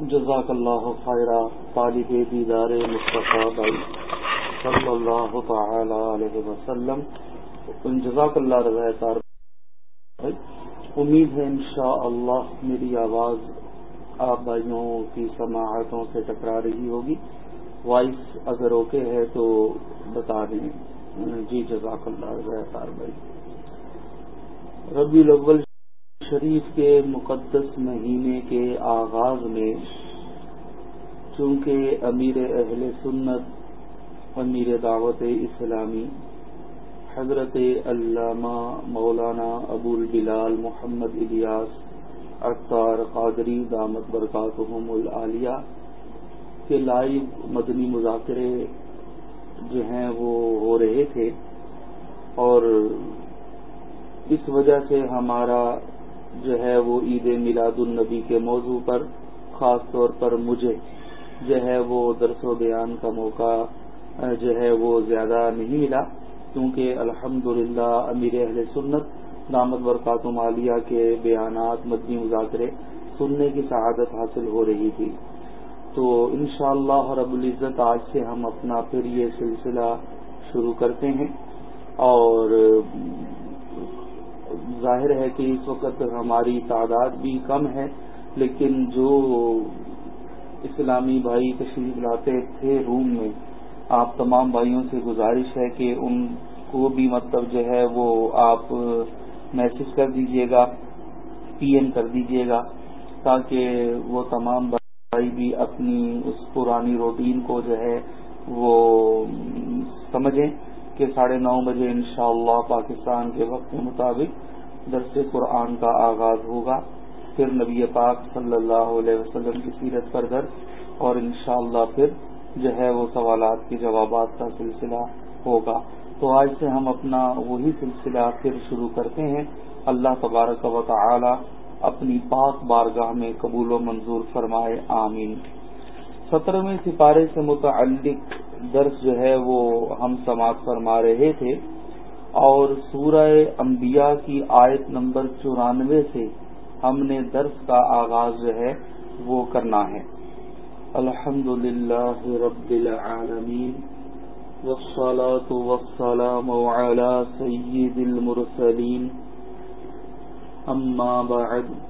جزاک اللہ خیرہ طالب دیدار مصطفیٰ بھائی صلی اللہ تعالی علیہ وسلم۔ جزاک اللہ رضا تار بھائی، امید ہے انشاءاللہ میری آواز آپ بھائیوں کی سماعتوں سے ٹکرا رہی ہوگی۔ وائس اگر اوکے ہے تو بتا دیں۔ جی جزاک اللہ رضا تار بھائی۔ ربی الاول شریف کے مقدس مہینے کے آغاز میں، چونکہ امیر اہل سنت، امیر دعوت اسلامی، حضرت علامہ مولانا ابو البلال محمد الیاس، اختار قادری دامت برکاتہم العالیہ کے لائیو مدنی مذاکرے جو ہیں وہ ہو رہے تھے اور اس وجہ سے ہمارا جو ہے وہ عید میلاد النبی کے موضوع پر، خاص طور پر مجھے جو ہے وہ درس و بیان کا موقع جو ہے وہ زیادہ نہیں ملا، کیونکہ الحمد امیر اہل سنت دامت برکات مالیہ کے بیانات مدنی مذاکرے سننے کی شہادت حاصل ہو رہی تھی۔ تو انشاءاللہ اللہ رب العزت آج سے ہم اپنا پھر یہ سلسلہ شروع کرتے ہیں اور ظاہر ہے کہ اس وقت ہماری تعداد بھی کم ہے، لیکن جو اسلامی بھائی تشریف لاتے تھے روم میں، آپ تمام بھائیوں سے گزارش ہے کہ ان کو بھی مطلب جو ہے وہ آپ میسج کر دیجیے گا، پی ایم کر دیجیے گا، تاکہ وہ تمام بھائی بھی اپنی اس پرانی روٹین کو جو ہے وہ سمجھیں۔ کہ ساڑھے نو بجے انشاءاللہ پاکستان کے وقت کے مطابق درس قرآن کا آغاز ہوگا۔ پھر نبی پاک صلی اللہ علیہ وسلم کی سیرت پر درد اور انشاءاللہ پھر جو ہے وہ سوالات کے جوابات کا سلسلہ ہوگا۔ تو آج سے ہم اپنا وہی سلسلہ پھر شروع کرتے ہیں۔ اللہ تبارک و تعالی اپنی پاک بارگاہ میں قبول و منظور فرمائے، آمین۔ سترہویں سپارے سے متعلق درس جو ہے وہ ہم سماعت فرما رہے تھے اور سورہ انبیاء کی آیت نمبر چورانوے سے ہم نے درس کا آغاز جو ہے وہ کرنا ہے۔ الحمد للہ رب العالمین، والصلاة والسلام على سید المرسلین۔ اما بعد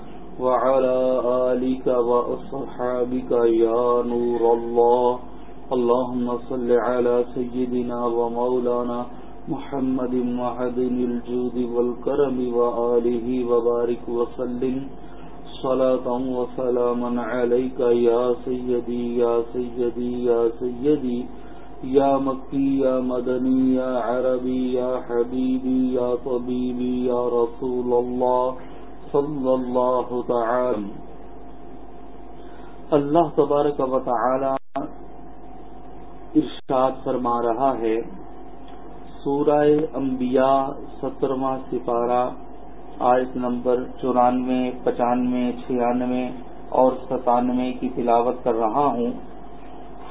وعلى آلك وأصحابك يا نور الله. اللهم صل على سيدنا ومولانا محمد معدن الجود والكرم وآله وبارك وسلم. صلاة وسلاما عليك يا سيدي يا سيدي يا سيدي. يا مكي، يا مدني، يا عربي، يا حبيبي، يا طبيبي، يا رسول الله. صلى الله تعالى. اللہ تبارک و تعالی ارشاد فرما رہا ہے، سورہ انبیاء سترواں سپارہ، آیت نمبر چورانوے، پچانوے، چھیانوے اور ستانوے کی تلاوت کر رہا ہوں۔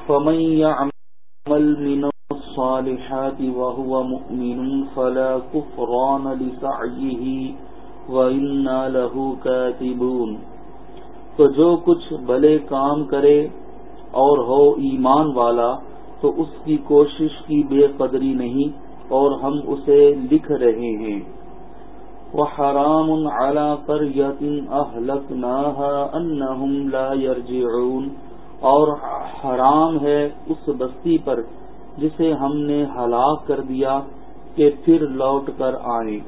فمن يعمل من الصالحات وهو مؤمن فلا كفران لسعيه وإنا له كاتبون تو جو کچھ بلے کام کرے اور ہو ایمان والا تو اس کی کوشش کی بے قدری نہیں اور ہم اسے لکھ رہے ہیں۔ وہ حرام اعلی پر یتن اہلک لا یرجعون اور حرام ہے اس بستی پر جسے ہم نے ہلاک کر دیا کہ پھر لوٹ کر آئے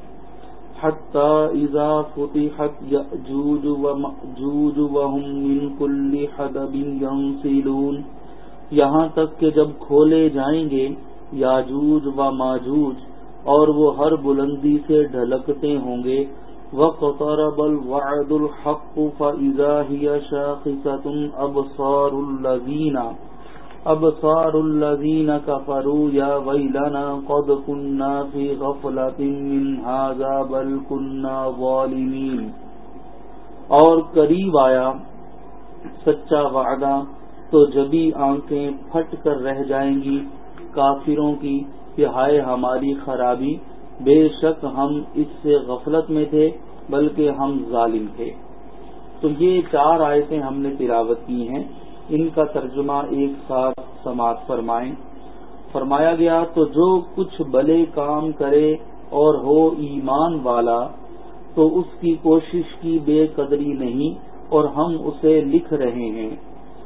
حتی اذا فتحت یأجوج ومأجوج وهم من کل حدب ینسلون یہاں تک کہ جب کھولے جائیں گے، یاجوج و ماجوج، اور وہ ہر بلندی سے ڈھلکتے ہوں گے۔ وقترب الوعد الحق فإذا هي شاخصة أبصار الذين۔ أبصار الذين كفروا يا ويلنا قد كنا في غفلة من هذا بل كنا ظالمين۔ اور قریب آیا، سچا وعدہ، تو جبھی آنکھیں پھٹ کر رہ جائیں گی کافروں کی کہ ہائے ہماری خرابی، بے شک ہم اس سے غفلت میں تھے، بلکہ ہم ظالم تھے۔ تو یہ چار آیتیں ہم نے تلاوت کی ہیں۔ ان کا ترجمہ ایک ساتھ سماعت فرمائیں۔ فرمایا گیا، تو جو کچھ بلے کام کرے اور ہو ایمان والا، تو اس کی کوشش کی بے قدری نہیں اور ہم اسے لکھ رہے ہیں۔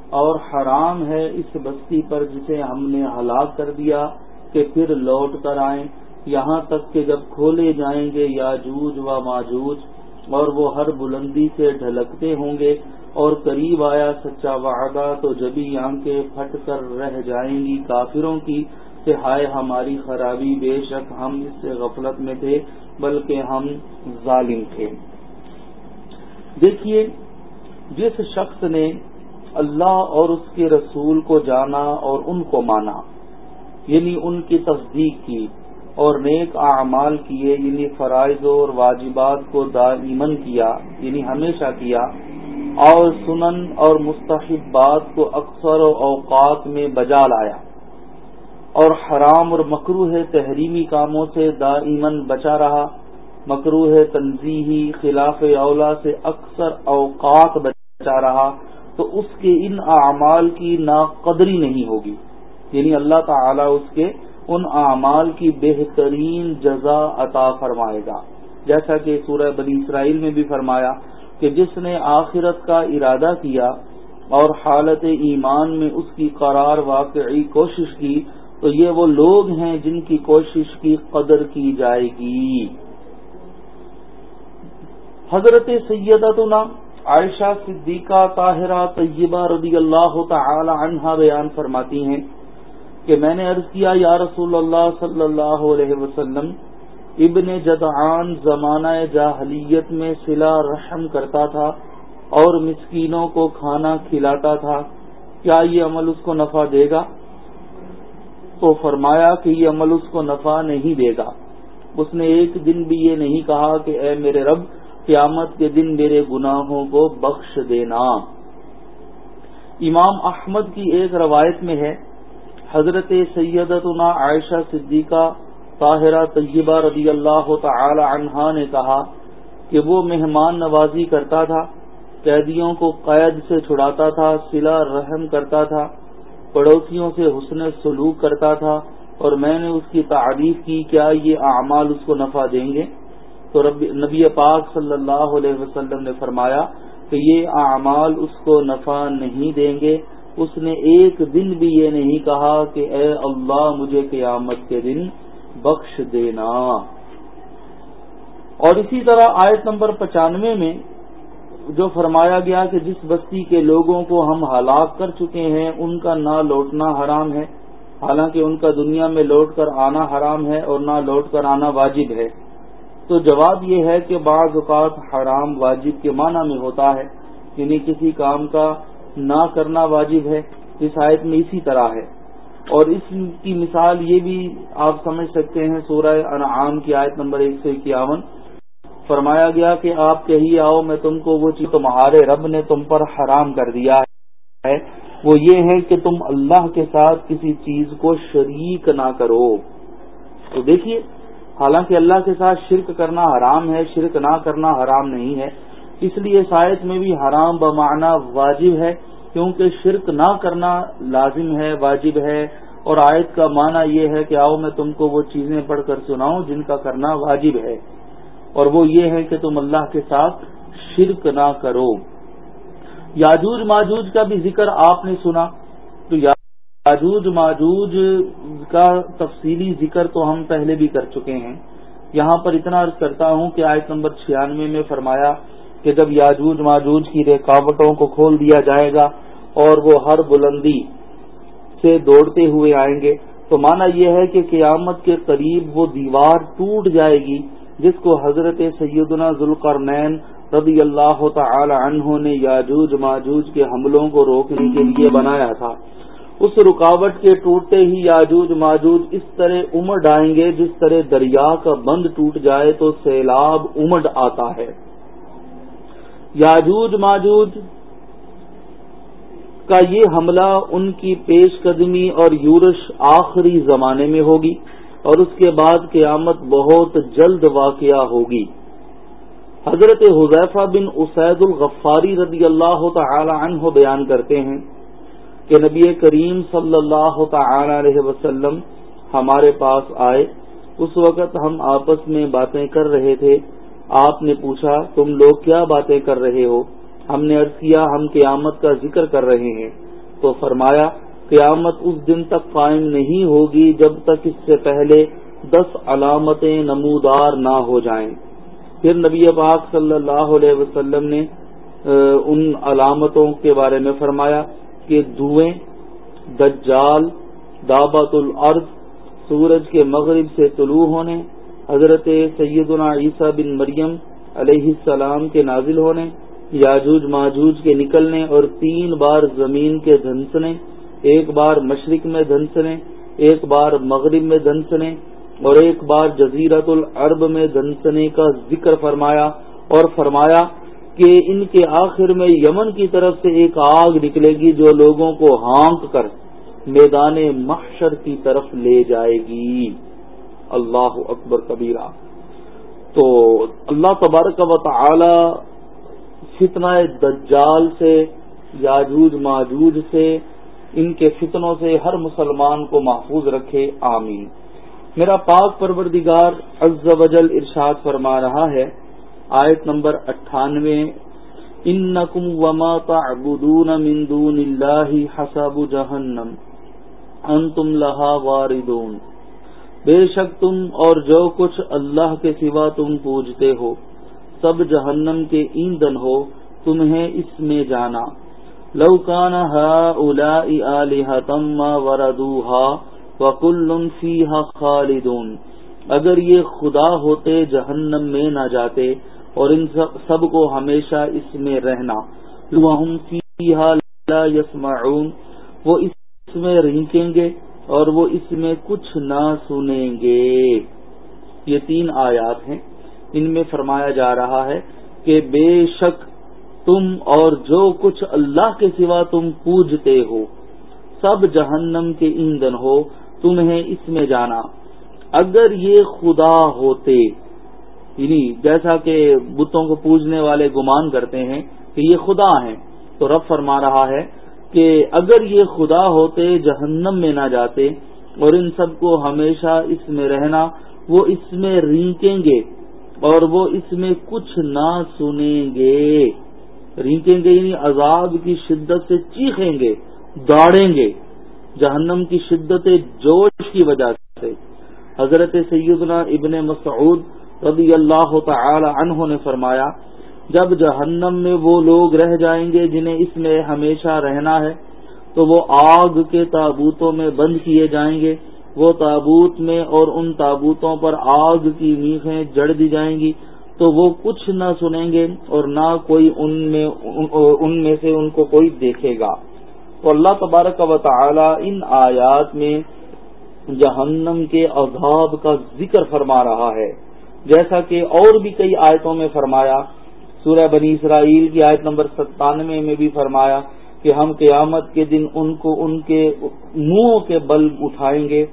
اور حرام ہے اس بستی پر جسے ہم نے ہلاک کر دیا کہ پھر لوٹ کر آئیں۔ یہاں تک کہ جب کھولے جائیں گے یا جوج و ماجوج، اور وہ ہر بلندی سے ڈھلکتے ہوں گے اور قریب آیا سچا وعدہ تو جبھی آنکھیں پھٹ کر رہ جائیں گی کافروں کی، کہ ہائے ہماری خرابی بے شک ہم اس سے غفلت میں تھے، بلکہ ہم ظالم تھے۔ دیکھیے، جس شخص نے اللہ اور اس کے رسول کو جانا اور ان کو مانا یعنی ان کی تصدیق کی اور نیک اعمال کیے یعنی فرائض اور واجبات کو دائمن کیا یعنی ہمیشہ کیا اور سنن اور مستحبات کو اکثر و اوقات میں بجا لایا۔ اور حرام اور مکرو ہے تحریمی کاموں سے دائمن بچا رہا۔ مکرو ہے تنظیحی خلاف اولا سے اکثر اوقات بچا رہا۔ تو اس کے ان اعمال کی ناقدری نہیں ہوگی۔ یعنی اللہ تعالی اس کے ان اعمال کی بہترین جزا عطا فرمائے گا۔ جیسا کہ سورہ بنی اسرائیل میں بھی فرمایا کہ جس نے آخرت کا ارادہ کیا اور حالت ایمان میں اس کی قرار واقعی کوشش کی، تو یہ وہ لوگ ہیں جن کی کوشش کی قدر کی جائے گی۔ حضرت سیدتنا عائشہ صدیقہ طاہرہ طیبہ رضی اللہ تعالی عنہا بیان فرماتی ہیں کہ میں نے عرض کیا، یا رسول اللہ صلی اللہ علیہ وسلم ابن جدعان زمانہ جاہلیت میں سلا رحم کرتا تھا اور مسکینوں کو کھانا کھلاتا تھا۔ کیا یہ عمل اس کو نفع دے گا؟ تو فرمایا کہ یہ عمل اس کو نفع نہیں دے گا۔ اس نے ایک دن بھی یہ نہیں کہا کہ اے میرے رب، قیامت کے دن میرے گناہوں کو بخش دینا۔ امام احمد کی ایک روایت میں ہے، حضرت سیدتنا عائشہ صدیقہ طاہرہ طیبہ رضی اللہ تعالی عنہا نے کہا کہ وہ مہمان نوازی کرتا تھا، قیدیوں کو قید سے چھڑاتا تھا سلا رحم کرتا تھا، پڑوسیوں سے حسن سلوک کرتا تھا اور میں نے اس کی تعریف کی، کیا یہ اعمال اس کو نفع دیں گے؟ تو نبی پاک صلی اللہ علیہ وسلم نے فرمایا کہ یہ اعمال اس کو نفع نہیں دیں گے۔ اس نے ایک دن بھی یہ نہیں کہا کہ اے اللہ مجھے قیامت کے دن بخش دینا۔ اور اسی طرح آیت نمبر پچانوے میں جو فرمایا گیا کہ جس بستی کے لوگوں کو ہم ہلاک کر چکے ہیں، ان کا نہ لوٹنا حرام ہے۔ حالانکہ ان کا دنیا میں لوٹ کر آنا حرام ہے اور نہ لوٹ کر آنا واجب ہے۔ تو جواب یہ ہے کہ بعض اوقات حرام واجب کے معنی میں ہوتا ہے یعنی کسی کام کا نہ کرنا واجب ہے۔ اس آیت میں اسی طرح ہے۔ اور اس کی مثال یہ بھی آپ سمجھ سکتے ہیں، سورہ انعام کی آیت نمبر ایک سو اکیاون۔ فرمایا گیا کہ آپ کہی آؤ، میں تم کو وہ چیز تمہارے رب نے تم پر حرام کر دیا ہے۔ وہ یہ ہے کہ تم اللہ کے ساتھ کسی چیز کو شریک نہ کرو۔ تو دیکھیے، حالانکہ اللہ کے ساتھ شرک کرنا حرام ہے، شرک نہ کرنا حرام نہیں ہے۔ اس لیے شاید میں بھی حرام بمانا واجب ہے۔ کیونکہ شرک نہ کرنا لازم ہے، واجب ہے۔ اور آیت کا معنی یہ ہے کہ آؤ میں تم کو وہ چیزیں پڑھ کر سناؤں جن کا کرنا واجب ہے۔ اور وہ یہ ہے کہ تم اللہ کے ساتھ شرک نہ کرو۔ یاجوج ماجوج کا بھی ذکر آپ نے سنا۔ تو یاجوج ماجوج کا تفصیلی ذکر تو ہم پہلے بھی کر چکے ہیں۔ یہاں پر اتنا عرض کرتا ہوں کہ آیت نمبر چھیانوے میں فرمایا کہ جب یاجوج ماجوج کی رکاوٹوں کو کھول دیا جائے گا اور وہ ہر بلندی سے دوڑتے ہوئے آئیں گے۔ تو مانا یہ ہے کہ قیامت کے قریب وہ دیوار ٹوٹ جائے گی، جس کو حضرت سیدنا ذوالقرنین رضی اللہ تعالی عنہ نے یاجوج ماجوج کے حملوں کو روکنے کے لیے بنایا تھا۔ اس رکاوٹ کے ٹوٹتے ہی یاجوج ماجوج اس طرح امڈ آئیں گے، جس طرح دریا کا بند ٹوٹ جائے تو سیلاب امڈ آتا ہے۔ یاجوج ماجوج کا یہ حملہ ان کی پیش قدمی اور یورش آخری زمانے میں ہوگی اور اس کے بعد قیامت بہت جلد واقعہ ہوگی۔ حضرت حذیفہ بن اسید الغفاری رضی اللہ تعالی عنہ بیان کرتے ہیں کہ نبی کریم صلی اللہ تعالی علیہ وسلم ہمارے پاس آئے۔ اس وقت ہم آپس میں باتیں کر رہے تھے۔ آپ نے پوچھا، تم لوگ کیا باتیں کر رہے ہو؟ ہم نے عرض کیا، ہم قیامت کا ذکر کر رہے ہیں۔ تو فرمایا، قیامت اس دن تک قائم نہیں ہوگی جب تک اس سے پہلے دس علامتیں نمودار نہ ہو جائیں۔ پھر نبی پاک صلی اللہ علیہ وسلم نے ان علامتوں کے بارے میں فرمایا کہ دھوئیں، دجال دعبت العرض سورج کے مغرب سے طلوع ہونے، حضرت سیدنا عیسیٰ بن مریم علیہ السلام کے نازل ہونے یاجوج ماجوج کے نکلنے اور تین بار زمین کے دھنسنے، ایک بار مشرق میں دھنسنے، ایک بار مغرب میں دھنسنے اور ایک بار جزیرت العرب میں دھنسنے کا ذکر فرمایا اور فرمایا کہ ان کے آخر میں یمن کی طرف سے ایک آگ نکلے گی جو لوگوں کو ہانک کر میدان محشر کی طرف لے جائے گی۔ اللہ اکبر کبیرہ۔ تو اللہ تبارک و تعالی فتنہ دجال سے، یاجوج ماجوج سے، ان کے فتنوں سے ہر مسلمان کو محفوظ رکھے، آمین۔ میرا پاک پروردگار عز و جل ارشاد فرما رہا ہے، آیت نمبر اٹھانوے، انکم وما تعبدون من دون اللہ حسب جہنم، انتم لہا واردون۔ بے شک تم اور جو کچھ اللہ کے سوا تم پوجتے ہو۔ سب جہنم کے ایندھن ہو، تمہیں اس میں جانا۔ لوکان وردوہا وکل فیہا خالدون۔ اگر یہ خدا ہوتے، جہنم میں نہ جاتے اور ان سب کو ہمیشہ اس میں رہنا۔ وہم فیہا لا یسمعون۔ وہ اس میں رینکیں گے اور وہ اس میں کچھ نہ سنیں گے۔ یہ تین آیات ہیں۔ ان میں فرمایا جا رہا ہے کہ بے شک تم اور جو کچھ اللہ کے سوا تم پوجتے ہو، سب جہنم کے ایندھن ہو، تمہیں اس میں جانا۔ اگر یہ خدا ہوتے یعنی جیسا کہ بتوں کو پوجنے والے گمان کرتے ہیں کہ یہ خدا ہیں، تو رب فرما رہا ہے کہ اگر یہ خدا ہوتے، جہنم میں نہ جاتے، اور ان سب کو ہمیشہ اس میں رہنا، وہ اس میں رینکیں گے۔ اور وہ اس میں کچھ نہ سنیں گے۔ رینکیں گے یعنی عذاب کی شدت سے چیخیں گے، دوڑیں گے۔ جہنم کی شدت جوش کی وجہ سے۔ حضرت سیدنا ابن مسعود رضی اللہ تعالی عنہ نے فرمایا، جب جہنم میں وہ لوگ رہ جائیں گے جنہیں اس میں ہمیشہ رہنا ہے، تو وہ آگ کے تابوتوں میں بند کیے جائیں گے۔ وہ تابوت میں اور ان تابوتوں پر آگ کی میخیں جڑ دی جائیں گی تو وہ کچھ نہ سنیں گے اور نہ کوئی ان میں ان میں سے ان کو کوئی دیکھے گا۔ تو اللہ تبارک و تعالی ان آیات میں جہنم کے عذاب کا ذکر فرما رہا ہے۔ جیسا کہ اور بھی کئی آیتوں میں فرمایا، سورہ بنی اسرائیل کی آیت نمبر ستانوے میں بھی فرمایا کہ ہم قیامت کے دن ان کو ان کے منہ کے بل اٹھائیں گے۔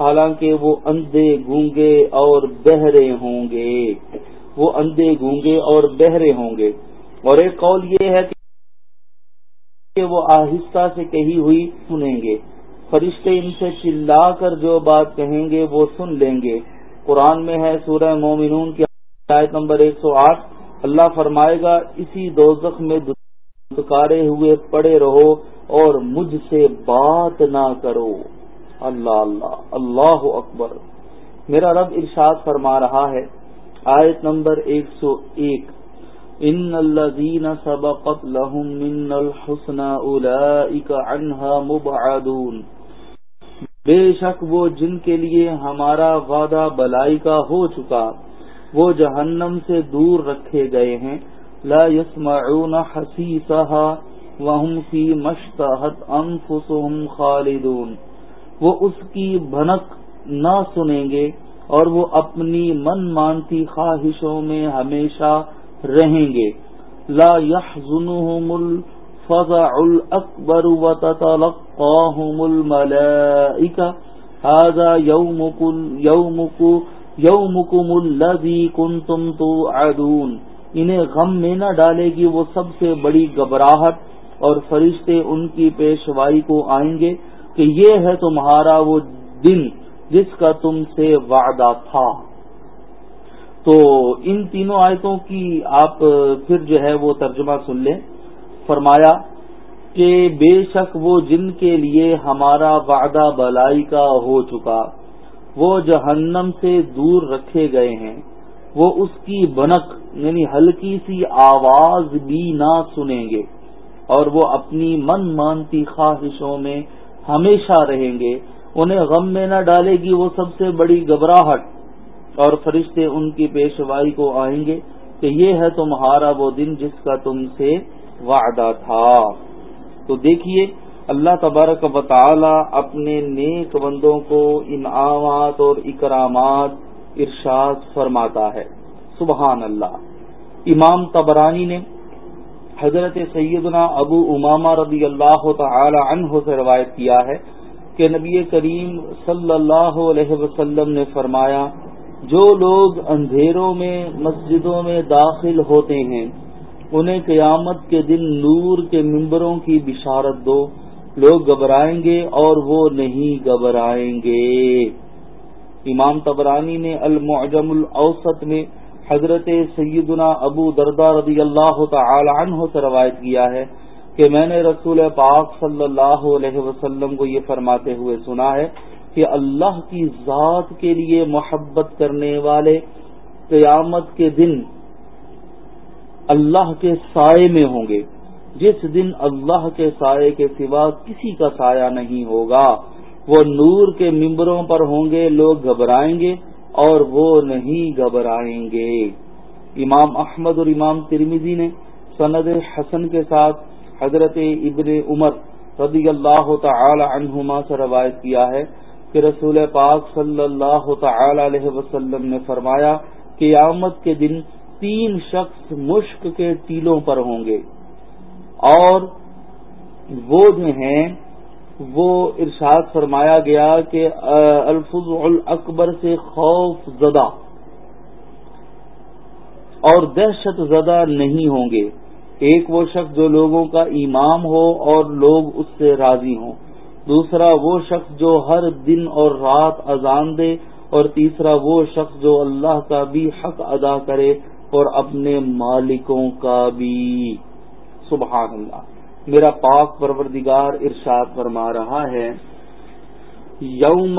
حالانکہ وہ اندھے گونگے اور بہرے ہوں گے۔ وہ اندھے گونگے اور بہرے ہوں گے۔ اور ایک قول یہ ہے کہ وہ آہستہ سے کہی ہوئی سنیں گے۔ فرشتے ان سے چلا کر جو بات کہیں گے وہ سن لیں گے۔ قرآن میں ہے سورہ مومنون کی آیت نمبر ایک سو آٹھ۔ اللہ فرمائے گا، اسی دوزخ میں دکارے ہوئے پڑے رہو اور مجھ سے بات نہ کرو۔ اللہ اللہ اللہ اکبر۔ میرا رب ارشاد فرما رہا ہے، آیت نمبر ایک سو ایک۔ ان الذين سبقت لهم من الحسنى اولئك عنها مبعدون۔ بے شک وہ جن کے لیے ہمارا وعدہ بلائی کا ہو چکا، وہ جہنم سے دور رکھے گئے ہیں۔ لا يسمعون حسیسها وهم فی مشتہت انفسهم خالدون۔ وہ اس کی بھنک نہ سنیں گے اور وہ اپنی من مانتی خواہشوں میں ہمیشہ رہیں گے۔ لا يحزنهم الفزع الاکبر وتتلقاهم الملائکہ۔ هذا يومكم يومكم يومكم الذي كنتم توعدون۔ انہیں غم میں نہ ڈالے گی وہ سب سے بڑی گھبراہٹ اور فرشتے ان کی پیشوائی کو آئیں گے۔ کہ یہ ہے تمہارا وہ دن جس کا تم سے وعدہ تھا۔ تو ان تینوں آیتوں کی آپ پھر جو ہے وہ ترجمہ سن لیں۔ فرمایا کہ بے شک وہ جن کے لیے ہمارا وعدہ بلائی کا ہو چکا، وہ جہنم سے دور رکھے گئے ہیں۔ وہ اس کی بنک یعنی ہلکی سی آواز بھی نہ سنیں گے اور وہ اپنی من مانتی خواہشوں میں ہمیشہ رہیں گے۔ انہیں غم میں نہ ڈالے گی وہ سب سے بڑی گھبراہٹ۔ اور فرشتے ان کی پیشوائی کو آئیں گے کہ یہ ہے تمہارا وہ دن جس کا تم سے وعدہ تھا۔ تو دیکھیے، اللہ تبارک و تعالی اپنے نیک بندوں کو انعامات اور اکرامات ارشاد فرماتا ہے۔ سبحان اللہ۔ امام تبرانی نے حضرت سیدنا ابو امامہ رضی اللہ تعالی عنہ سے روایت کیا ہے کہ نبی کریم صلی اللہ علیہ وسلم نے فرمایا، جو لوگ اندھیروں میں، مسجدوں میں داخل ہوتے ہیں، انہیں قیامت کے دن نور کے ممبروں کی بشارت دو۔ لوگ گھبرائیں گے اور وہ نہیں گھبرائیں گے۔ امام تبرانی نے المعجم الاوسط میں حضرت سیدنا ابو دردہ رضی اللہ تعالی عنہ سے روایت کیا ہے کہ میں نے رسول پاک صلی اللہ علیہ وسلم کو یہ فرماتے ہوئے سنا ہے کہ اللہ کی ذات کے لیے محبت کرنے والے قیامت کے دن اللہ کے سائے میں ہوں گے۔ جس دن اللہ کے سائے کے سوا کسی کا سایہ نہیں ہوگا۔ وہ نور کے ممبروں پر ہوں گے، لوگ گھبرائیں گے۔ اور وہ نہیں گھبرائیں گے۔ امام احمد اور امام ترمیزی نے سند حسن کے ساتھ حضرت ابن عمر رضی اللہ تعالی عنہما سے روایت کیا ہے کہ رسول پاک صلی اللہ تعالی علیہ وسلم نے فرمایا کہ آمد کے دن تین شخص مشک کے ٹیلوں پر ہوں گے اور وہ جو ہیں وہ ارشاد فرمایا گیا کہ الفظ الاکبر سے خوف زدہ۔ اور دہشت زدہ نہیں ہوں گے۔ ایک وہ شخص جو لوگوں کا امام ہو اور لوگ اس سے راضی ہوں۔ دوسرا وہ شخص جو ہر دن اور رات اذان دے۔ اور تیسرا وہ شخص جو اللہ کا بھی حق ادا کرے اور اپنے مالکوں کا بھی۔ سبحان اللہ۔ میرا پاک پروردگار ارشاد فرما رہا ہے، یوم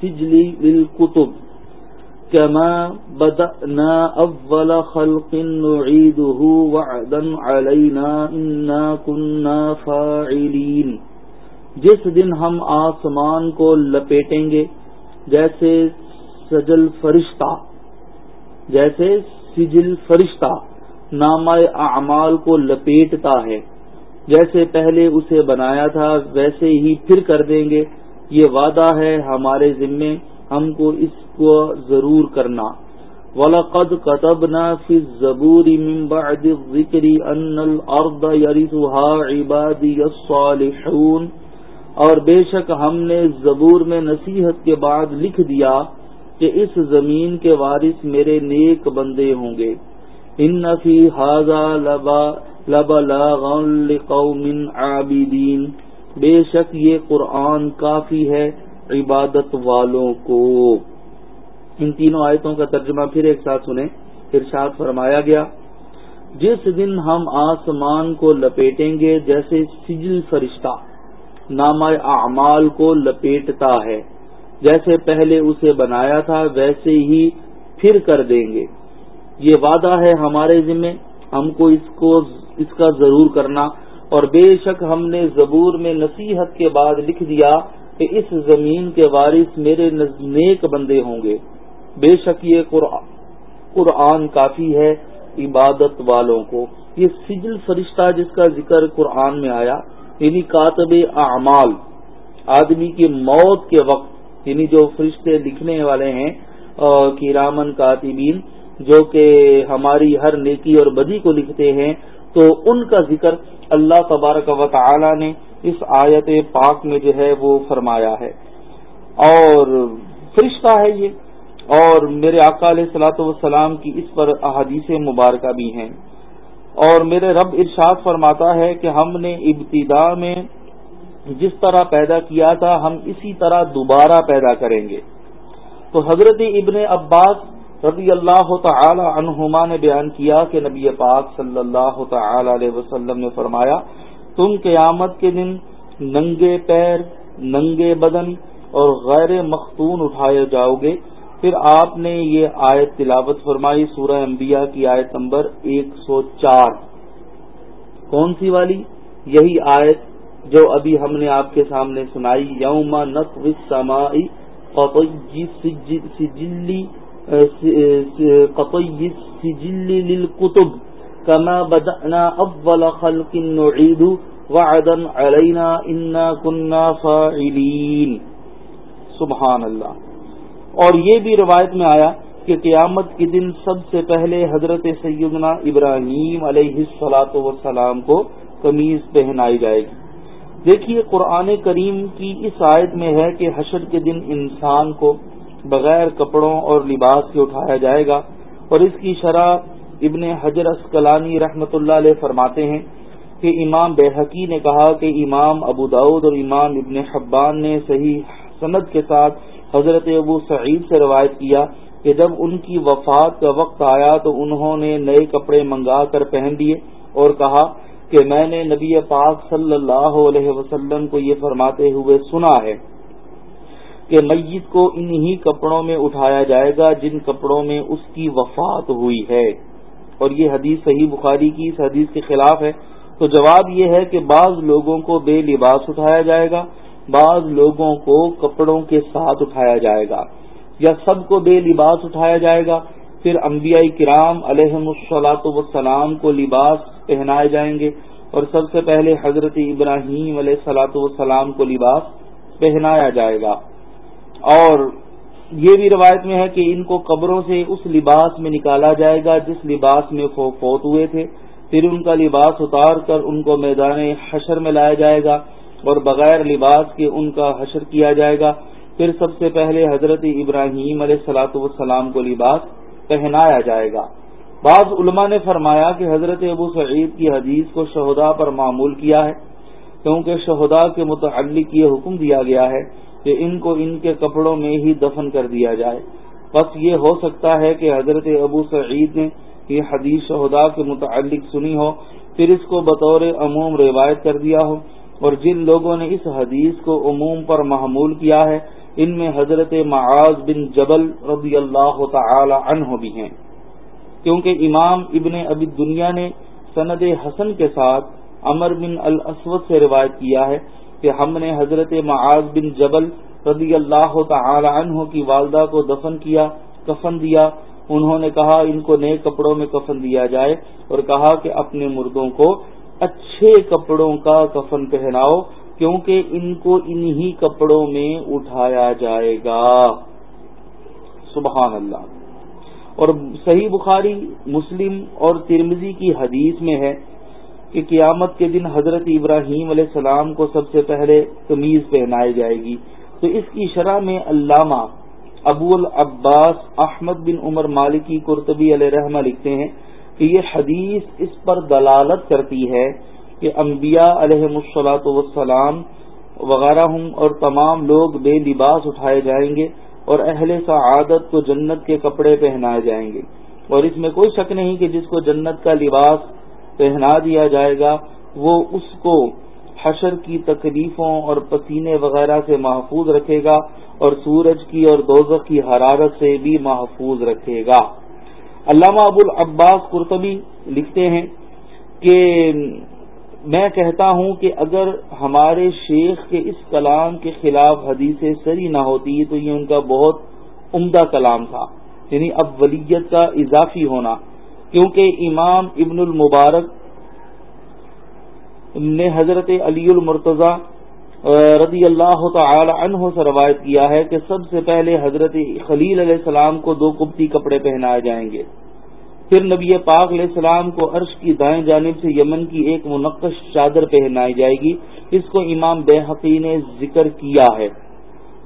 سجل للكتب كما بدأنا أول خلق نعيده وعدا علينا إنا كنا فاعلين جس دن ہم آسمان کو لپیٹیں گے، جیسے سجل فرشتہ، جیسے سجل فرشتہ نام اعمال کو لپیٹتا ہے، جیسے پہلے اسے بنایا تھا، ویسے ہی پھر کر دیں گے۔ یہ وعدہ ہے ہمارے ذمے، ہم کو اس کو ضرور کرنا۔ وَلَقَدْ كَتَبْنَا فِي الزَّبُورِ مِن بَعْدِ الذِّكْرِ أَنَّ الْأَرْضَ يَرِثُهَا عِبَادِيَ الصَّالِحُونَ۔ اور بے شک ہم نے زبور میں نصیحت کے بعد لکھ دیا کہ اس زمین کے وارث میرے نیک بندے ہوں گے۔ ان نفی حاضہ عابدین۔ بے شک یہ قرآن کافی ہے عبادت والوں کو۔ ان تینوں آیتوں کا ترجمہ پھر ایک ساتھ سنیں۔ ارشاد فرمایا گیا، جس دن ہم آسمان کو لپیٹیں گے جیسے سجل فرشتہ نام اعمال کو لپیٹتا ہے۔ جیسے پہلے اسے بنایا تھا، ویسے ہی پھر کر دیں گے۔ یہ وعدہ ہے ہمارے ذمے، ہم کو اس کو، اس کا ضرور کرنا۔ اور بے شک ہم نے زبور میں نصیحت کے بعد لکھ دیا کہ اس زمین کے وارث میرے نیک بندے ہوں گے۔ بے شک یہ قرآن کافی ہے عبادت والوں کو۔ یہ سجل فرشتہ جس کا ذکر قرآن میں آیا یعنی کاتب اعمال، آدمی کی موت کے وقت یعنی جو فرشتے لکھنے والے ہیں کرامن کاتبین، جو کہ ہماری ہر نیکی اور بدی کو لکھتے ہیں، تو ان کا ذکر اللہ تبارک و تعالی نے اس آیت پاک میں جو ہے وہ فرمایا ہے۔ اور فرشتہ ہے یہ، اور میرے آقا علیہ سلاۃ والسلام کی اس پر احادیث مبارکہ بھی ہیں۔ اور میرے رب ارشاد فرماتا ہے کہ ہم نے ابتدا میں جس طرح پیدا کیا تھا، ہم اسی طرح دوبارہ پیدا کریں گے۔ تو حضرت ابن عباس رضی اللہ تعالی عنہما نے بیان کیا کہ نبی پاک صلی اللہ تعالی علیہ وسلم نے فرمایا، تم قیامت کے دن ننگے پیر، ننگے بدن اور غیر مختون اٹھائے جاؤ گے۔ پھر آپ نے یہ آیت تلاوت فرمائی، سورہ انبیاء کی آیت نمبر ایک سو چار۔ کون سی والی؟ یہی آیت جو ابھی ہم نے آپ کے سامنے سنائی، یوم نقو سمائی سجلی قطی سجل للکتب کما بدأنا اول خلق نعید وعدا علینا انا کننا فاعلین۔ سبحان اللہ اور یہ بھی روایت میں آیا کہ قیامت کے دن سب سے پہلے حضرت سیدنا ابراہیم علیہ السلاۃ وسلام کو قمیض پہنائی جائے گی۔ دیکھیے قرآن کریم کی اس آیت میں ہے کہ حشر کے دن انسان کو بغیر کپڑوں اور لباس کے اٹھایا جائے گا اور اس کی شرح ابن حجر اسکلانی رحمت اللہ علیہ فرماتے ہیں کہ امام بحقی نے کہا کہ امام ابو داود اور امام ابن حبان نے صحیح سند کے ساتھ حضرت ابو سعید سے روایت کیا کہ جب ان کی وفات کا وقت آیا تو انہوں نے نئے کپڑے منگا کر پہن دیے اور کہا کہ میں نے نبی پاک صلی اللہ علیہ وسلم کو یہ فرماتے ہوئے سنا ہے کہ میت کو انہی کپڑوں میں اٹھایا جائے گا جن کپڑوں میں اس کی وفات ہوئی ہے۔ اور یہ حدیث صحیح بخاری کی اس حدیث کے خلاف ہے۔ تو جواب یہ ہے کہ بعض لوگوں کو بے لباس اٹھایا جائے گا، بعض لوگوں کو کپڑوں کے ساتھ اٹھایا جائے گا۔ یا سب کو بے لباس اٹھایا جائے گا، پھر انبیاء کرام علیہ السلاۃ وسلام کو لباس پہنائے جائیں گے۔ اور سب سے پہلے حضرت ابراہیم علیہ سلاۃ وسلام کو لباس پہنایا جائے گا۔ اور یہ بھی روایت میں ہے کہ ان کو قبروں سے اس لباس میں نکالا جائے گا جس لباس میں فوت ہوئے تھے۔ پھر ان کا لباس اتار کر ان کو میدان حشر میں لایا جائے گا اور بغیر لباس کے ان کا حشر کیا جائے گا۔ پھر سب سے پہلے حضرت ابراہیم علیہ سلاۃ والسلام کو لباس پہنایا جائے گا۔ بعض علماء نے فرمایا کہ حضرت ابو سعید کی حدیث کو شہدا پر معمول کیا ہے، کیونکہ شہدا کے متعلق یہ حکم دیا گیا ہے کہ ان کو ان کے کپڑوں میں ہی دفن کر دیا جائے۔ بس یہ ہو سکتا ہے کہ حضرت ابو سعید نے یہ حدیث شہدا کے متعلق سنی ہو، پھر اس کو بطور عموم روایت کر دیا ہو۔ اور جن لوگوں نے اس حدیث کو عموم پر محمول کیا ہے، ان میں حضرت معاذ بن جبل رضی اللہ تعالی عنہ بھی ہیں۔ کیونکہ امام ابن ابی دنیا نے سند حسن کے ساتھ امر بن الاسود سے روایت کیا ہے کہ ہم نے حضرت معاذ بن جبل رضی اللہ تعالی عنہ کی والدہ کو دفن کیا، کفن دیا۔ انہوں نے کہا، ان کو نئے کپڑوں میں کفن دیا جائے اور کہا کہ اپنے مردوں کو اچھے کپڑوں کا کفن پہناؤ کیونکہ ان کو انہی کپڑوں میں اٹھایا جائے گا۔ سبحان اللہ۔ اور صحیح بخاری، مسلم اور ترمزی کی حدیث میں ہے کہ قیامت کے دن حضرت ابراہیم علیہ السلام کو سب سے پہلے تمیز پہنائی جائے گی۔ تو اس کی شرح میں علامہ ابو العباس احمد بن عمر مالکی قرطبی علیہ رحمہ لکھتے ہیں کہ یہ حدیث اس پر دلالت کرتی ہے کہ انبیاء علیہ مسلاط وسلام وغیرہ ہوں اور تمام لوگ بے لباس اٹھائے جائیں گے۔ اور اہل سعادت کو جنت کے کپڑے پہنائے جائیں گے۔ اور اس میں کوئی شک نہیں کہ جس کو جنت کا لباس پہنا دیا جائے گا، وہ اس کو حشر کی تکلیفوں اور پسینے وغیرہ سے محفوظ رکھے گا اور سورج کی اور دوزخ کی حرارت سے بھی محفوظ رکھے گا۔ علامہ ابو العباس قرطبی لکھتے ہیں کہ میں کہتا ہوں کہ اگر ہمارے شیخ کے اس کلام کے خلاف حدیث سری نہ ہوتی تو یہ ان کا بہت عمدہ کلام تھا یعنی اب ولیت کا اضافی ہونا۔ کیونکہ امام ابن المبارک، نے حضرت علی المرتضی رضی اللہ تعالی عنہ سے روایت کیا ہے کہ سب سے پہلے حضرت خلیل علیہ السلام کو دو کپتی کپڑے پہنائے جائیں گے۔ پھر نبی پاک علیہ السلام کو عرش کی دائیں جانب سے یمن کی ایک منقش چادر پہنائی جائے گی۔ اس کو امام بے نے ذکر کیا ہے۔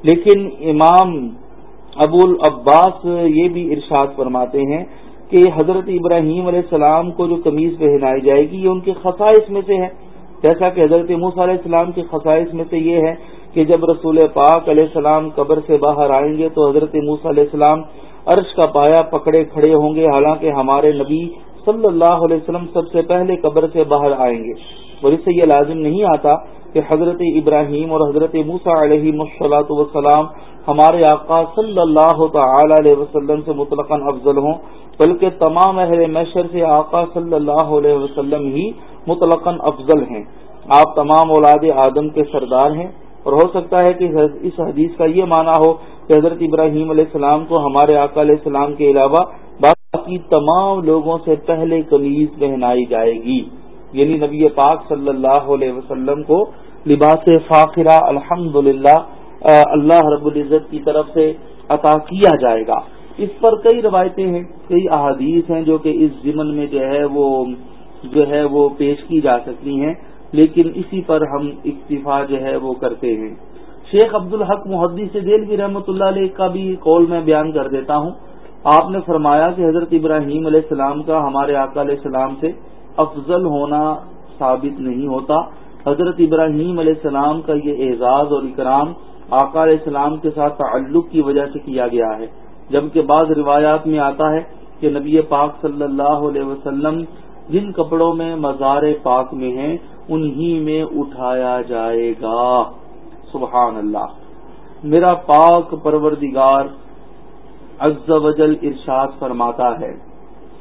لیکن امام ابو العباس یہ بھی ارشاد فرماتے ہیں کہ حضرت ابراہیم علیہ السلام کو جو قمیض پہنائی جائے گی، یہ ان کے خصائص میں سے ہے۔ جیسا کہ حضرت موس علیہ السلام کے خصائص میں سے یہ ہے کہ جب رسول پاک علیہ السلام قبر سے باہر آئیں گے تو حضرت موس علیہ السلام عرش کا پایا پکڑے کھڑے ہوں گے، حالانکہ ہمارے نبی صلی اللہ علیہ وسلم سب سے پہلے قبر سے باہر آئیں گے۔ اور اس سے یہ لازم نہیں آتا کہ حضرت ابراہیم اور حضرت موسا علیہ مسلاۃ وسلام ہمارے آقا صلی اللہ تعالی علیہ وسلم سے مطلق افضل ہوں، بلکہ تمام اہل میشر سے آقا صلی اللہ علیہ وسلم ہی مطلق افضل ہیں۔ آپ تمام اولاد آدم کے سردار ہیں۔ اور ہو سکتا ہے کہ اس حدیث کا یہ معنی ہو کہ حضرت ابراہیم علیہ السلام کو ہمارے آقا علیہ السلام کے علاوہ باقی تمام لوگوں سے پہلے قمیض پہنائی جائے گی۔ یعنی نبی پاک صلی اللہ علیہ وسلم کو لباس فاخرہ الحمد اللہ رب العزت کی طرف سے عطا کیا جائے گا۔ اس پر کئی روایتیں ہیں، کئی احادیث ہیں جو کہ اس ضمن میں جو ہے وہ، جو ہے وہ پیش کی جا سکتی ہیں۔ لیکن اسی پر ہم اکتفا جو ہے وہ کرتے ہیں۔ شیخ عبد الحق محدی سے بھی رحمۃ اللہ علیہ کا بھی قول میں بیان کر دیتا ہوں۔ آپ نے فرمایا کہ حضرت ابراہیم علیہ السلام کا ہمارے آقا علیہ السلام سے افضل ہونا ثابت نہیں ہوتا۔ حضرت ابراہیم علیہ السلام کا یہ اعزاز اور اکرام آقا علیہ السلام کے ساتھ تعلق کی وجہ سے کیا گیا ہے۔ جبکہ بعض روایات میں آتا ہے کہ نبی پاک صلی اللہ علیہ وسلم جن کپڑوں میں مزار پاک میں ہیں، انہی میں اٹھایا جائے گا۔ سبحان اللہ۔ میرا پاک پروردگار عز وجل ارشاد فرماتا ہے۔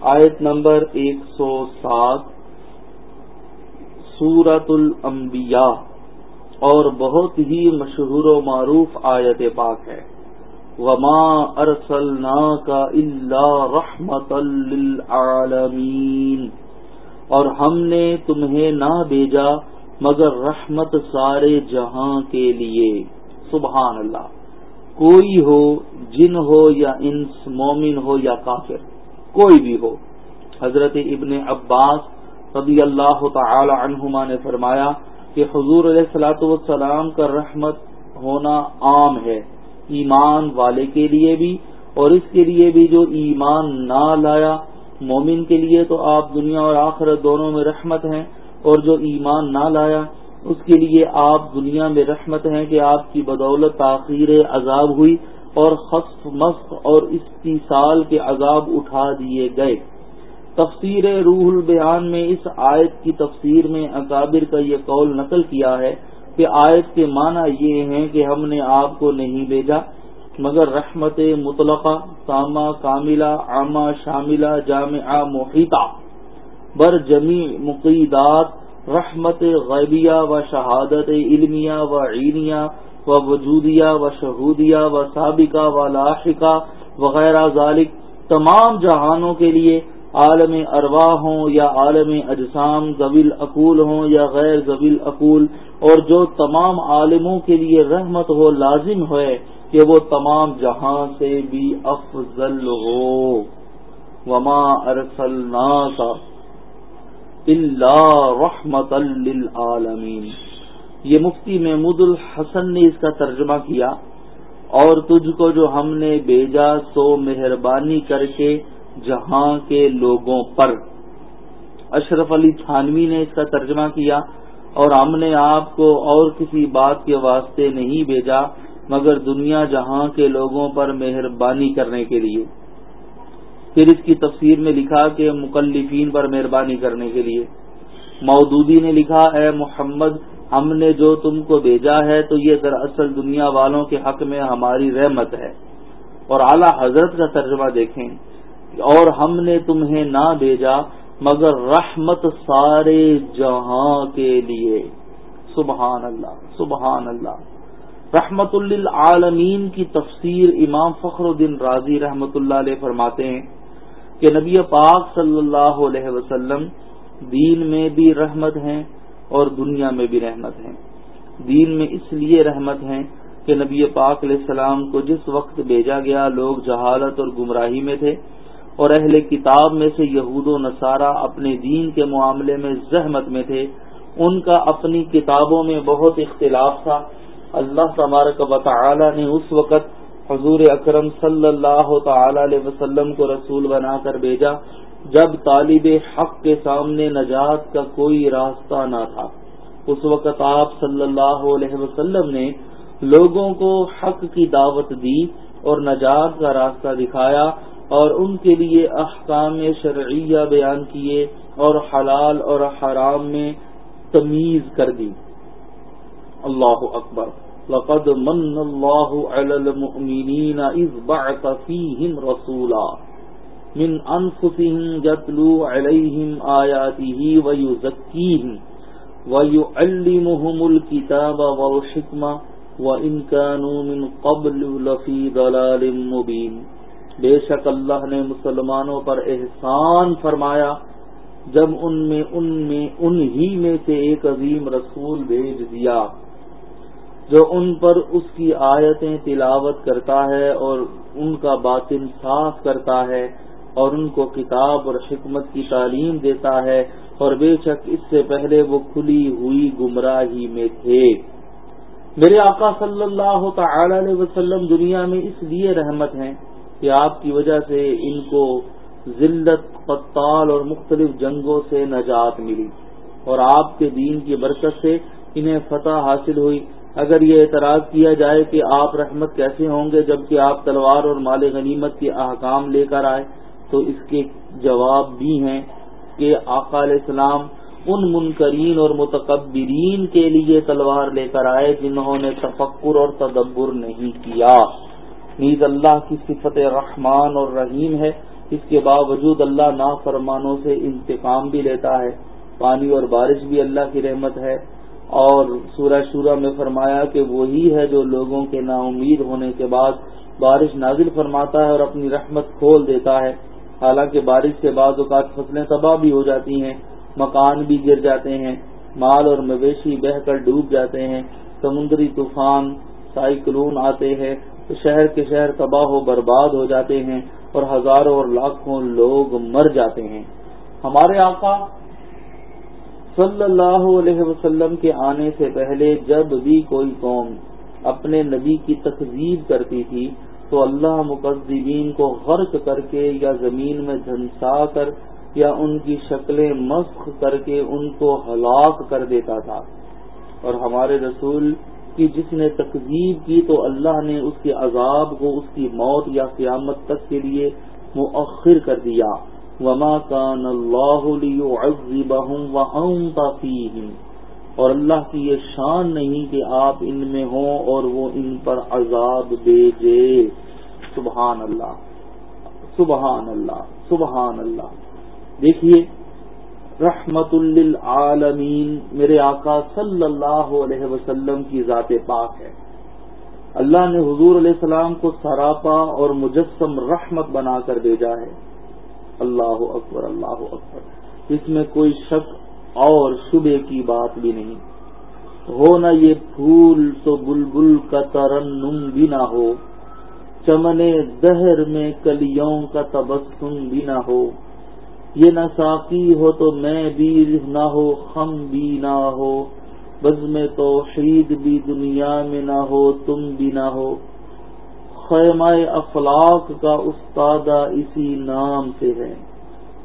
آیت نمبر ایک سو سات سورت الانبیاء۔ اور بہت ہی مشہور و معروف آیت پاک ہے۔ وما ارسلنا کا اللہ رحمت للعالمین اور ہم نے تمہیں نہ بھیجا مگر رحمت سارے جہاں کے لیے۔ سبحان اللہ۔ کوئی ہو جن ہو یا انس، مومن ہو یا کافر، کوئی بھی ہو۔ حضرت ابن عباس رضی اللہ تعالی عنہما نے فرمایا کہ حضور علیہ السلاۃ والسلام کا رحمت ہونا عام ہے، ایمان والے کے لیے بھی اور اس کے لیے بھی جو ایمان نہ لایا مومن کے لیے تو آپ دنیا اور آخرت دونوں میں رحمت ہیں اور جو ایمان نہ لایا، اس کے لیے آپ دنیا میں رحمت ہیں کہ آپ کی بدولت تاخیر عذاب ہوئی اور خصف مست اور استیصال کے عذاب اٹھا دیے گئے۔ تفسیر روح البیان میں اس آیت کی تفسیر میں اکابر کا یہ قول نقل کیا ہے کہ آیت کے معنی یہ ہیں کہ ہم نے آپ کو نہیں بھیجا مگر رحمت مطلقہ، تامہ، کاملہ، عامہ، شاملہ، جامعہ، محیطہ۔ بر جمی مقیدات، رحمت غیبیہ و شہادت علمیہ و عینیہ و وجودیہ و شہودیہ و سابقہ و لاحقہ وغیرہ ذالک، تمام جہانوں کے لیے عالم ارواح ہوں یا عالم اجسام زویل اقول ہوں یا غیر زویل اقول، اور جو تمام عالموں کے لیے رحمت ہو، لازم ہوئے کہ وہ تمام جہاں سے بھی افضل ہو۔ وما ارسلنا کا اللہ رحمت للعالمین یہ مفتی محمود الحسن نے اس کا ترجمہ کیا، اور تجھ کو جو ہم نے بھیجا سو مہربانی کر کے جہاں کے لوگوں پر۔ اشرف علی تھانوی نے اس کا ترجمہ کیا، اور ہم نے آپ کو اور کسی بات کے واسطے نہیں بھیجا۔ مگر دنیا جہاں کے لوگوں پر مہربانی کرنے کے لیے۔ پھر اس کی تفسیر میں لکھا کہ مکلفین پر مہربانی کرنے کے لیے۔ مودودی نے لکھا، اے محمد، ہم نے جو تم کو بھیجا ہے تو یہ دراصل دنیا والوں کے حق میں ہماری رحمت ہے۔ اور اعلی حضرت کا ترجمہ دیکھیں۔ اور ہم نے تمہیں نہ بھیجا، مگر رحمت سارے جہاں کے لیے۔ سبحان اللہ سبحان اللہ۔ رحمت للعالمین کی تفسیر امام فخر الدین راضی رحمت اللہ علیہ فرماتے ہیں کہ نبی پاک صلی اللہ علیہ وسلم دین میں بھی رحمت ہیں اور دنیا میں بھی رحمت ہیں۔ دین میں اس لیے رحمت ہیں کہ نبی پاک علیہ السلام کو جس وقت بھیجا گیا لوگ جہالت اور گمراہی میں تھے اور اہل کتاب میں سے یہود و نصارہ اپنے دین کے معاملے میں زحمت میں تھے، ان کا اپنی کتابوں میں بہت اختلاف تھا۔ اللہ تبارک و تعالی نے اس وقت حضور اکرم صلی اللہ تعالی علیہ وسلم کو رسول بنا کر بھیجا جب طالب حق کے سامنے نجات کا کوئی راستہ نہ تھا۔ اس وقت آپ صلی اللہ علیہ وسلم نے لوگوں کو حق کی دعوت دی اور نجات کا راستہ دکھایا اور ان کے لیے احکام شرعیہ بیان کیے اور حلال اور حرام میں تمیز کر دی۔ اللہ اکبر لقد من اللہ علی المؤمنین اذ بعث فیہم رسولا من انفسهم يتلو عليهم آياته ويزكيهم ويعلمهم الكتاب والحكمة وإن كانوا من قبل لفي ضلال مبين بے شک اللہ نے مسلمانوں پر احسان فرمایا جب ان میں ان میں انہی میں سے ایک عظیم رسول بھیج دیا۔ جو ان پر اس کی آیتیں تلاوت کرتا ہے اور ان کا باطن صاف کرتا ہے اور ان کو کتاب اور حکمت کی تعلیم دیتا ہے اور بے شک اس سے پہلے وہ کھلی ہوئی گمراہی میں تھے۔ میرے آقا صلی اللہ تعالی علیہ وسلم دنیا میں اس لیے رحمت ہیں کہ آپ کی وجہ سے ان کو ذلت پتال اور مختلف جنگوں سے نجات ملی اور آپ کے دین کی برکت سے انہیں فتح حاصل ہوئی۔ اگر یہ اعتراض کیا جائے کہ آپ رحمت کیسے ہوں گے جبکہ آپ تلوار اور مال غنیمت کے احکام لے کر آئے، تو اس کے جواب بھی ہیں کہ آقا علیہ السلام ان منکرین اور متقبرین کے لیے تلوار لے کر آئے جنہوں نے تفکر اور تدبر نہیں کیا۔ نیز اللہ کی صفت رحمان اور رحیم ہے۔ اس کے باوجود اللہ نافرمانوں سے انتقام بھی لیتا ہے۔ پانی اور بارش بھی اللہ کی رحمت ہے۔ اور سورہ شورہ میں فرمایا کہ وہی ہے جو لوگوں کے نا امید ہونے کے بعد بارش نازل فرماتا ہے اور اپنی رحمت کھول دیتا ہے۔ حالانکہ بارش کے بعد اوقات فصلیں تباہ بھی ہو جاتی ہیں، مکان بھی گر جاتے ہیں، مال اور مویشی بہ کر ڈوب جاتے ہیں، سمندری طوفان، سائیکلون آتے ہیں، تو شہر کے شہر تباہ و برباد ہو جاتے ہیں اور ہزاروں اور لاکھوں لوگ مر جاتے ہیں۔ ہمارے آقا صلی اللہ علیہ وسلم کے آنے سے پہلے جب بھی کوئی قوم اپنے نبی کی تقزیب کرتی تھی، تو اللہ مقدبین کو غرق کر کے یا زمین میں جھنسا کر یا ان کی شکلیں مسخ کر کے ان کو ہلاک کر دیتا تھا۔ اور ہمارے رسول کی جس نے تقزیب کی تو اللہ نے اس کے عذاب کو اس کی موت یا قیامت تک کے لیے مؤخر کر دیا۔ وما کان اللہ اور اللہ کی یہ شان نہیں کہ آپ ان میں ہوں اور وہ ان پر عذاب بھیجے۔ سبحان اللہ۔ سبحان اللہ۔ سبحان اللہ۔ دیکھیے، رحمت للعالمین میرے آقا صلی اللہ علیہ وسلم کی ذات پاک ہے۔ اللہ نے حضور علیہ السلام کو سراپا اور مجسم رحمت بنا کر بھیجا ہے۔ اللہ اکبر اللہ اکبر۔ اس میں کوئی شک اور شبے کی بات بھی نہیں۔ ہو نہ یہ پھول تو بلبل کا ترنم بھی نہ ہو۔ چمنے دہر میں کلیوں کا تبسم بھی نہ ہو۔ یہ نہ ساقی ہو تو میں بھی نہ ہو، خم بھی نہ ہو۔ بز میں تو شہید بھی دنیا میں نہ ہو، تم بھی نہ ہو۔ خیمہ افلاق کا استادہ اسی نام سے ہے۔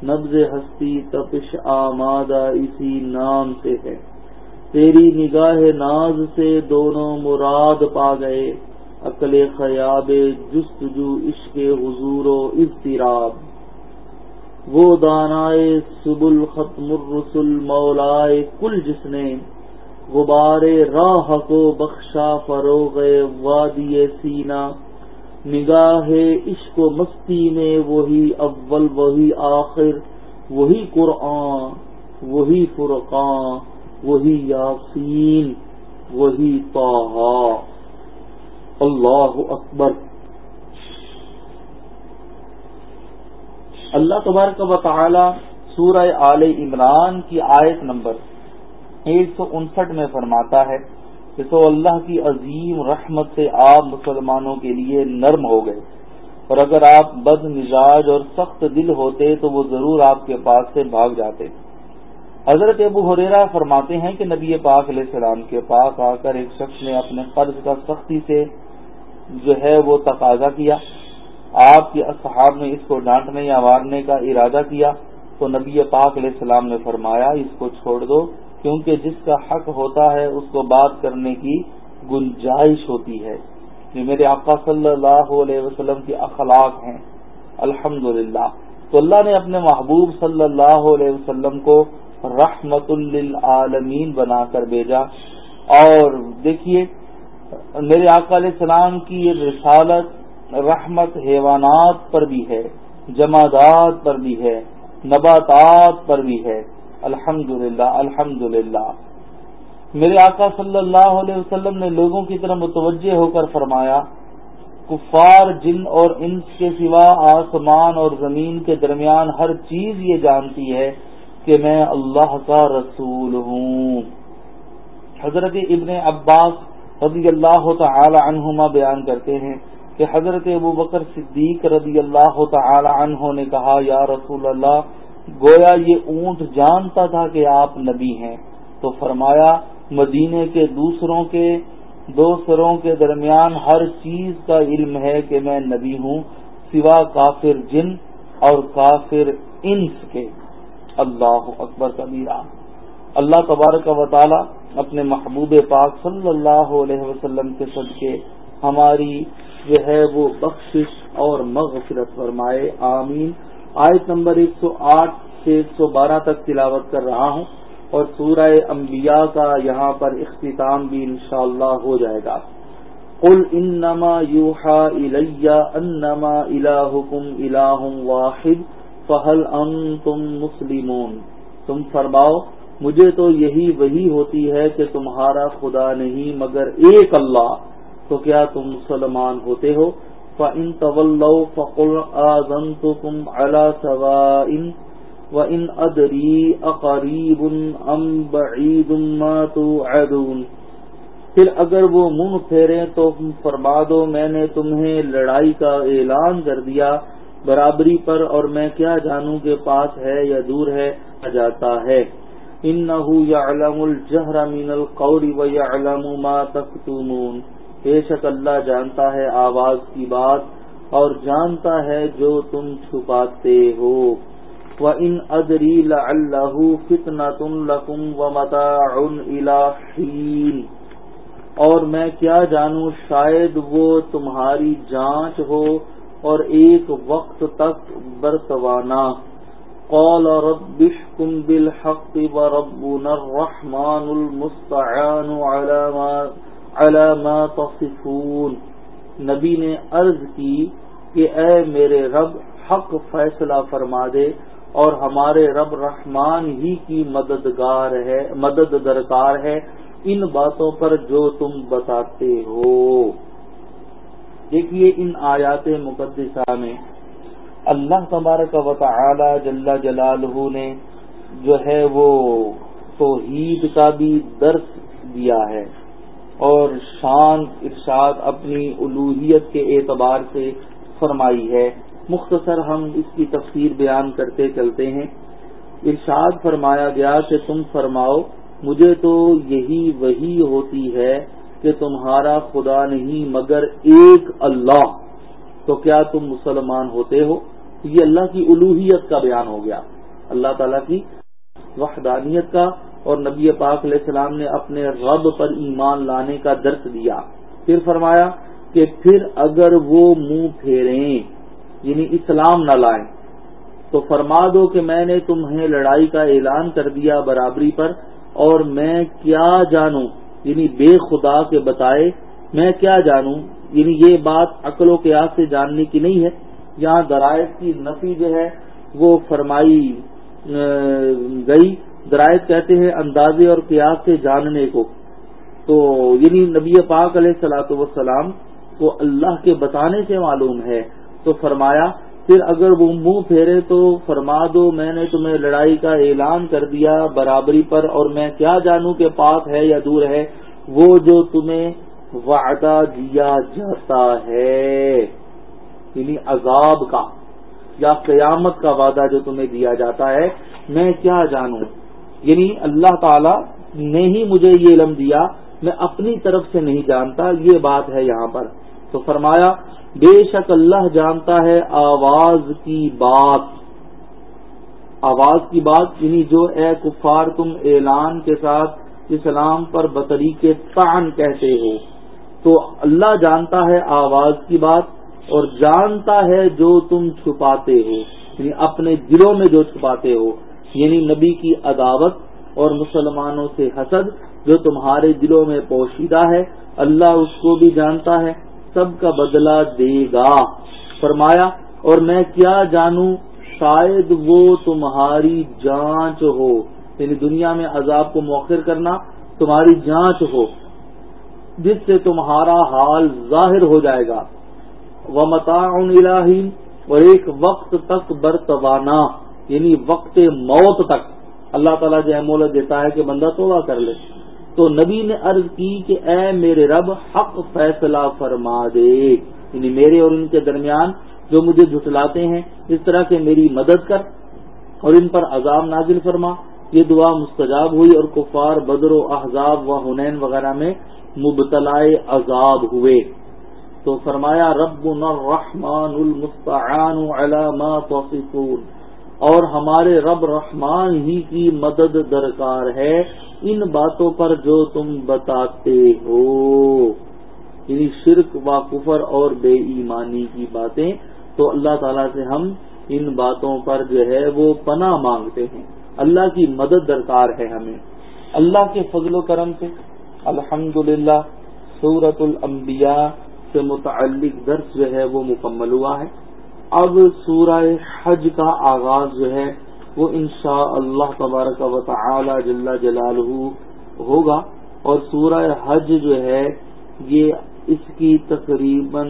نبز ہستی تپش آمادہ اسی نام سے ہے۔ تیری نگاہ ناز سے دونوں مراد پا گئے۔ عقل خیاب جستجو عشق حضور و اضطراب۔ وہ دانائے سب الختم الرسل مولائے کل جس نے غبار راہ کو بخشا فروغ وادی سینا۔ نگاہ عشق و مستی میں وہی اول، وہی آخر، وہی قرآن، وہی فرقان، وہی یاسین، وہی طاہا۔ اللہ اکبر۔ اللہ تبارک و تعالی سورہ آل عمران کی آیت نمبر ایک سو انسٹھ میں فرماتا ہے کہ تو اللہ کی عظیم رحمت سے آپ مسلمانوں کے لیے نرم ہو گئے۔ اور اگر آپ بد مزاج اور سخت دل ہوتے تو وہ ضرور آپ کے پاس سے بھاگ جاتے۔ حضرت ابو حریرا فرماتے ہیں کہ نبی پاک علیہ السلام کے پاس آ کر ایک شخص نے اپنے قرض کا سختی سے جو ہے وہ تقاضا کیا۔ آپ کے اصحاب نے اس کو ڈانٹنے یا مارنے کا ارادہ کیا۔ تو نبی پاک علیہ السلام نے فرمایا، اس کو چھوڑ دو۔ کیونکہ جس کا حق ہوتا ہے اس کو بات کرنے کی گنجائش ہوتی ہے۔ یہ میرے آقا صلی اللہ علیہ وسلم کے اخلاق ہیں۔ الحمد تو اللہ نے اپنے محبوب صلی اللہ علیہ وسلم کو رحمت للعالمین بنا کر بھیجا۔ اور دیکھیے، میرے آقا علیہ السلام کی یہ رسالت رحمت حیوانات پر بھی ہے، جمادات پر بھی ہے، نباتات پر بھی ہے۔ الحمد للہ الحمد للہ میرے آقا صلی اللہ علیہ وسلم نے لوگوں کی طرح متوجہ ہو کر فرمایا، کفار، جن اور انس کے سوا آسمان اور زمین کے درمیان ہر چیز یہ جانتی ہے کہ میں اللہ کا رسول ہوں۔ حضرت ابن عباس رضی اللہ تعالی عنہما بیان کرتے ہیں کہ حضرت ابو بکر صدیق رضی اللہ تعالی عنہ نے کہا، یا رسول اللہ گویا یہ اونٹ جانتا تھا کہ آپ نبی ہیں۔ تو فرمایا، مدینے کے دوسروں کے دو سروں کے درمیان ہر چیز کا علم ہے کہ میں نبی ہوں، سوا کافر جن اور کافر انس کے۔ اللہ اکبر کبیرہ۔ اللہ تبارک و تعالی اپنے محبوب پاک صلی اللہ علیہ وسلم کے صدقے ہماری جو ہے وہ بخشش اور مغفرت فرمائے۔ آمین۔ آیت نمبر ایک سو آٹھ سے ایک سو بارہ تک تلاوت کر رہا ہوں اور سورہ انبیاء کا یہاں پر اختتام بھی انشاءاللہ ہو جائے گا۔ قل انما یوحا الیہ انما الہکم الہ واحد فہل انتم مسلمون۔ تم فرماؤ، مجھے تو یہی وہی ہوتی ہے کہ تمہارا خدا نہیں مگر ایک اللہ۔ تو کیا تم مسلمان ہوتے ہو؟ فَإِن تَوَلَّوْا فَقُلْ آذَنْتُكُمْ عَلَى سَوَائٍ وَإِنْ أَدْرِي أَقَرِيبٌ أَمْ بَعِيدٌ مَا تُوعَدُونَ پھر اگر وہ منہ پھیریں تو فرما دو میں نے تمہیں لڑائی کا اعلان کر دیا برابری پر اور میں کیا جانوں کے پاس ہے یا دور ہے جاتا ہے۔ انه يعلم الجهر من القول ويعلم ما تكتمون۔ بے شک اللہ جانتا ہے آواز کی بات اور جانتا ہے جو تم چھپاتے ہو۔ وہ ان ادری اللہ فتنا تم لکم و متا اور میں کیا جانوں شاید وہ تمہاری جانچ ہو اور ایک وقت تک برتوانا۔ قال ربشكم بالحق وربنا الرحمن المستعان على ما علامہ تصفون۔ نبی نے عرض کی کہ اے میرے رب، حق فیصلہ فرما دے اور ہمارے رب رحمان ہی کی مددگار ہے، مدد درکار ہے ان باتوں پر جو تم بتاتے ہو۔ دیکھیے ان آیات مقدسہ میں اللہ تبارک و تعالی جل جلالہ نے جو ہے وہ توحید کا بھی درس دیا ہے۔ اور شان ارشاد اپنی الوحیت کے اعتبار سے فرمائی ہے۔ مختصر ہم اس کی تفسیر بیان کرتے چلتے ہیں۔ ارشاد فرمایا گیا کہ تم فرماؤ، مجھے تو یہی وہی ہوتی ہے کہ تمہارا خدا نہیں مگر ایک اللہ۔ تو کیا تم مسلمان ہوتے ہو؟ یہ اللہ کی الوحیت کا بیان ہو گیا۔ اللہ تعالی کی وحدانیت کا اور نبی پاک علیہ السلام نے اپنے رب پر ایمان لانے کا درس دیا۔ پھر فرمایا کہ پھر اگر وہ منہ پھیریں یعنی اسلام نہ لائیں، تو فرما دو کہ میں نے تمہیں لڑائی کا اعلان کر دیا برابری پر، اور میں کیا جانوں؟ یعنی بے خدا کے بتائے میں کیا جانوں؟ یعنی یہ بات عقل و قیاس سے جاننے کی نہیں ہے۔ یہاں درائت کی نفی جو ہے، وہ فرمائی گئی۔ درائت کہتے ہیں اندازے اور قیاس سے جاننے کو۔ تو یعنی نبی پاک علیہ سلاۃ وسلام کو اللہ کے بتانے سے معلوم ہے۔ تو فرمایا، پھر اگر وہ منہ پھیرے تو فرما دو، میں نے تمہیں لڑائی کا اعلان کر دیا برابری پر اور میں کیا جانوں کہ پاک ہے یا دور ہے؟ وہ جو تمہیں وعدہ دیا جاتا ہے۔ یعنی عذاب کا یا قیامت کا وعدہ جو تمہیں دیا جاتا ہے، میں کیا جانوں؟ یعنی اللہ تعالی نے ہی مجھے یہ علم دیا، میں اپنی طرف سے نہیں جانتا، یہ بات ہے یہاں پر۔ تو فرمایا، بے شک اللہ جانتا ہے آواز کی بات۔ آواز کی بات یعنی جو اے کفار تم اعلان کے ساتھ اسلام پر بطری کے تان کہتے ہو۔ تو اللہ جانتا ہے آواز کی بات اور جانتا ہے جو تم چھپاتے ہو یعنی اپنے دلوں میں جو چھپاتے ہو۔ یعنی نبی کی عداوت اور مسلمانوں سے حسد جو تمہارے دلوں میں پوشیدہ ہے، اللہ اس کو بھی جانتا ہے، سب کا بدلہ دے گا۔ فرمایا، اور میں کیا جانوں؟ شاید وہ تمہاری جانچ ہو۔ یعنی دنیا میں عذاب کو موخر کرنا تمہاری جانچ ہو، جس سے تمہارا حال ظاہر ہو جائے گا۔ وہ متا اور ایک وقت تک برتوانا۔ یعنی وقت موت تک اللہ تعالیٰ جو ہے مولت دیتا ہے کہ بندہ توبہ کر لے۔ تو نبی نے عرض کی کہ اے میرے رب، حق فیصلہ فرما دے۔ یعنی میرے اور ان کے درمیان جو مجھے جھٹلاتے ہیں، اس طرح سے میری مدد کر اور ان پر عذاب نازل فرما۔ یہ دعا مستجاب ہوئی اور کفار، بدر و احزاب و حنین وغیرہ میں مبتلا عذاب ہوئے۔ تو فرمایا رب الرحمن المستعان علامہ توفیقون اور ہمارے رب رحمان ہی کی مدد درکار ہے ان باتوں پر جو تم بتاتے ہو۔ یعنی شرک و کفر اور بے ایمانی کی باتیں، تو اللہ تعالیٰ سے ہم ان باتوں پر جو ہے وہ پناہ مانگتے ہیں۔ اللہ کی مدد درکار ہے ہمیں۔ اللہ کے فضل و کرم سے الحمد للہ سورت الانبیاء سے متعلق درس جو ہے وہ مکمل ہوا ہے۔ اب سورہ حج کا آغاز جو ہے وہ انشاء اللہ تبارک و تعالی جل جلال ہوگا اور سورہ حج جو ہے یہ اس کی تقریباً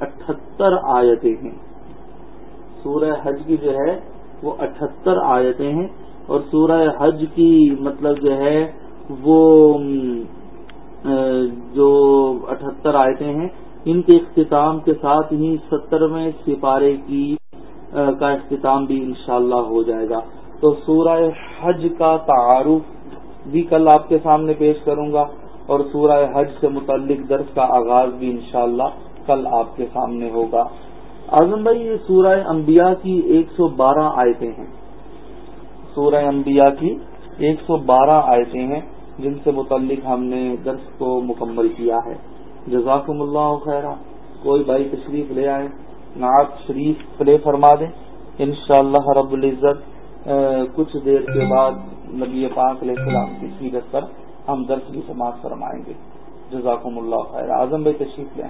اٹھہتر آیتیں ہیں۔ سورہ حج کی جو ہے وہ اٹھہتر آیتیں ہیں اور سورہ حج کی مطلب جو ہے وہ جو اٹھہتر آیتیں ہیں ان کے اختتام کے ساتھ ہی سترویں سپارے کی کا اختتام بھی انشاءاللہ ہو جائے گا۔ تو سورہ حج کا تعارف بھی کل آپ کے سامنے پیش کروں گا اور سورہ حج سے متعلق درس کا آغاز بھی انشاءاللہ کل آپ کے سامنے ہوگا۔ اعظم بھائی، یہ سورہ انبیاء کی ایک سو بارہ آیتیں ہیں۔ سورہ انبیاء کی ایک سو بارہ آیتیں ہیں جن سے متعلق ہم نے درس کو مکمل کیا ہے۔ جزاکم اللہ خیر کوئی بھائی تشریف لے آئے، نعت شریف پلے فرما دیں۔ انشاءاللہ رب العزت کچھ دیر کے بعد نبی پاک علیہ السلام کی سیرت پر ہم درس بھی سماعت فرمائیں گے۔ جزاکم اللہ خیر اعظم بھائی تشریف لیں